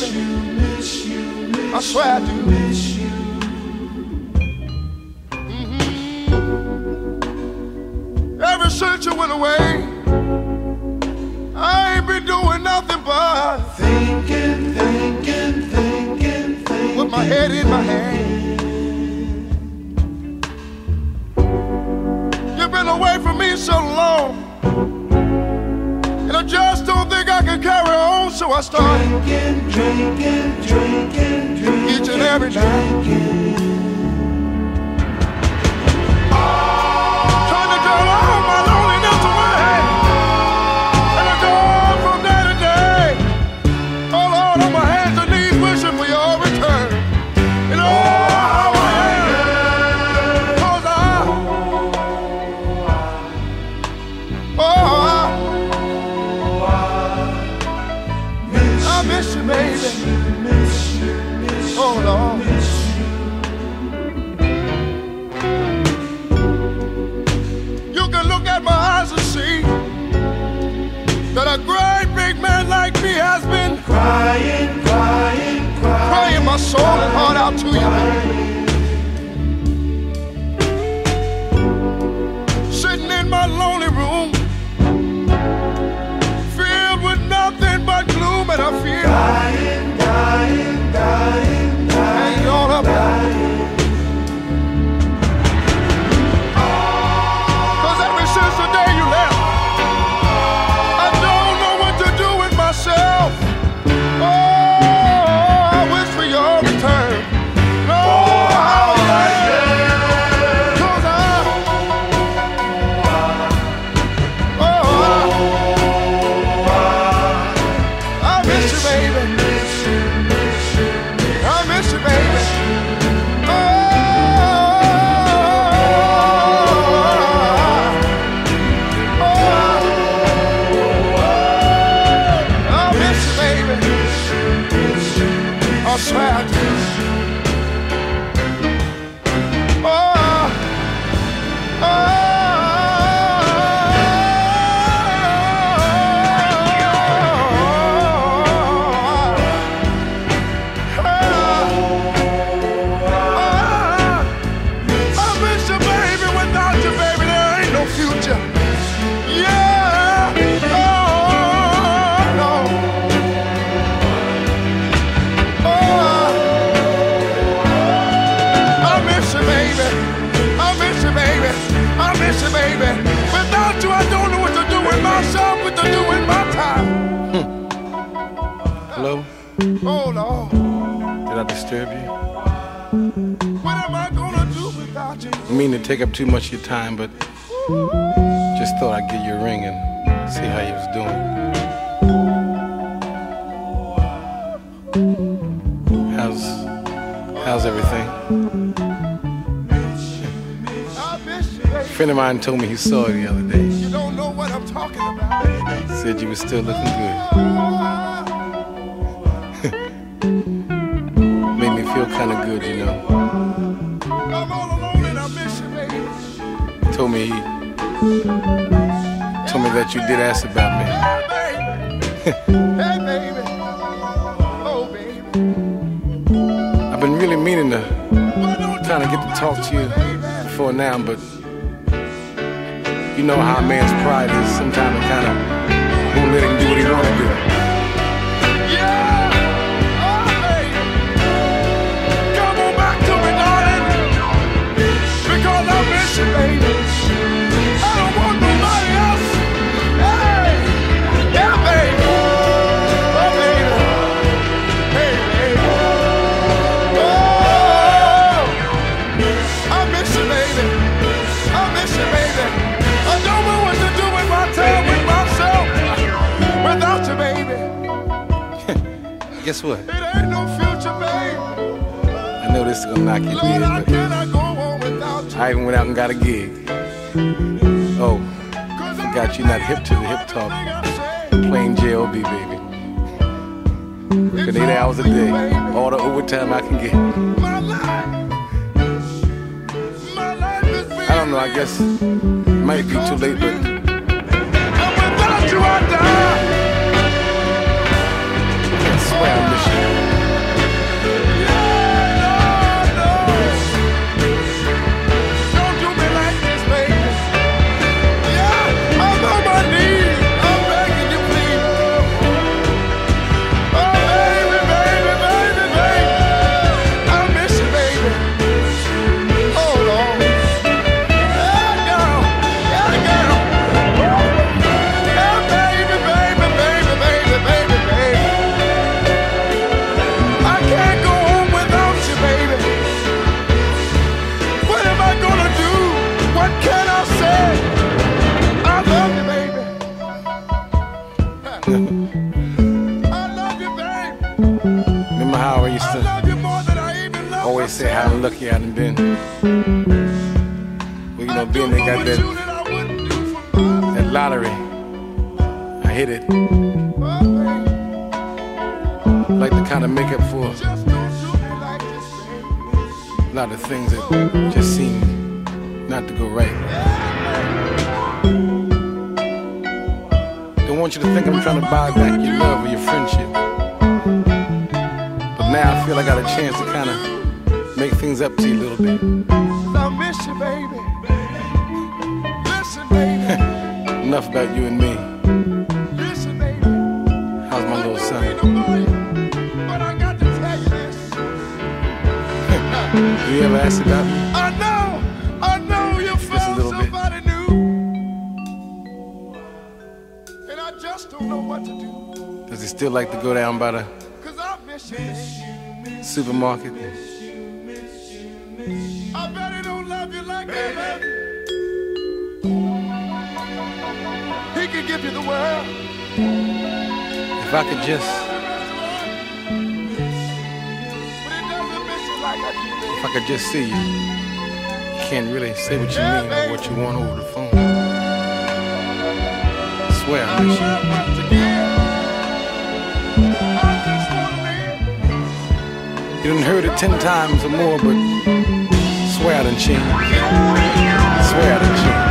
baby. I swear I do. Mm-hmm. Ever since you went away, I ain't been doing nothing but thinking, thinking, thinking, thinking. With my head in my hand. You've been away from me so long. So I start drinking, drinking, drinking, drinking each and every night. I, I miss you, baby. Oh Lord. You can look at my eyes and see that a great big man like me has been crying, crying, crying, crying my soul and heart out to you, I miss you, baby. Without you, I don't know what to do with myself, what to do with my time. Hello? Oh, Lord. Did I disturb you? What am I gonna do without you? I mean to take up too much of your time, but just thought I'd give you a ring and see how you was doing. How's how's everything? Friend of mine told me he saw you the other day. You don't know what I'm talking about. Said you were still looking good. Made me feel kind of good, you know. I'm all alone and I miss you, baby. Told me he told me that you did ask about me. Hey, baby. Oh, baby. I've been really meaning to kind of get to talk to you before now, but you know how a man's pride is. Sometimes kind of Guess what? It ain't no future, babe. I know this is gonna knock you Lord, I you? I even went out and got a gig. Oh, forgot you're not hip to the hip talk. Plain J.O.B. baby. Working eight hours a day. All the overtime I can get. My life, my life is I don't know, I guess it might be too late, but And Well, you know, being they got that, that lottery, I hit it. Like to kind of make up for a lot of things that just seem not to go right. Don't want you to think I'm trying to buy back your love or your friendship. But now I feel I got a chance to kind of make things up to you a little bit. I miss you, baby. Listen, baby. Enough about you and me. Listen, baby. How's my little son? don't mean to bore you, but I got to tell you this. Do you ever ask about me? I know, I know you found little bit. somebody new. And I just don't know what to do. Does he still like to go down by the Cause I miss you, baby. supermarket? I bet he don't love you like I love you. He can give you the world. If I could just, But he doesn't miss you like I do, baby. if I could just see you. You can't really say what you mean or what you want over the phone. I swear I miss you. You done heard it ten times or more, but swear I done changed. Swear I done changed.